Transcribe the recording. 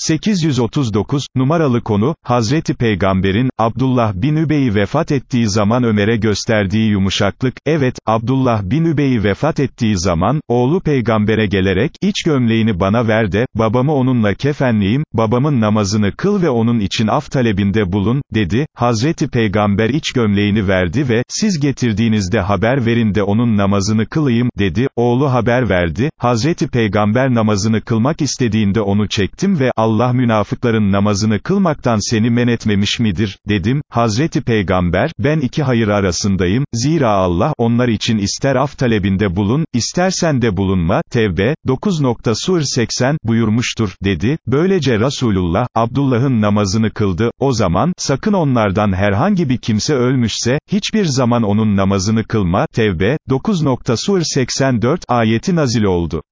839, numaralı konu, Hazreti Peygamber'in, Abdullah bin Übey'i vefat ettiği zaman Ömer'e gösterdiği yumuşaklık, evet, Abdullah bin Übey'i vefat ettiği zaman, oğlu peygambere gelerek, iç gömleğini bana ver de, babamı onunla kefenleyeyim, babamın namazını kıl ve onun için af talebinde bulun, dedi, Hazreti Peygamber iç gömleğini verdi ve, siz getirdiğinizde haber verin de onun namazını kılayım, dedi, oğlu haber verdi, Hazreti Peygamber namazını kılmak istediğinde onu çektim ve, Allah münafıkların namazını kılmaktan seni men etmemiş midir, dedim, Hazreti Peygamber, ben iki hayır arasındayım, zira Allah, onlar için ister af talebinde bulun, istersen de bulunma, Tevbe, 9. Sur 80, buyurmuştur, dedi, böylece Resulullah, Abdullah'ın namazını kıldı, o zaman, sakın onlardan herhangi bir kimse ölmüşse, hiçbir zaman onun namazını kılma, Tevbe, 9. Sur 84, ayeti nazil oldu.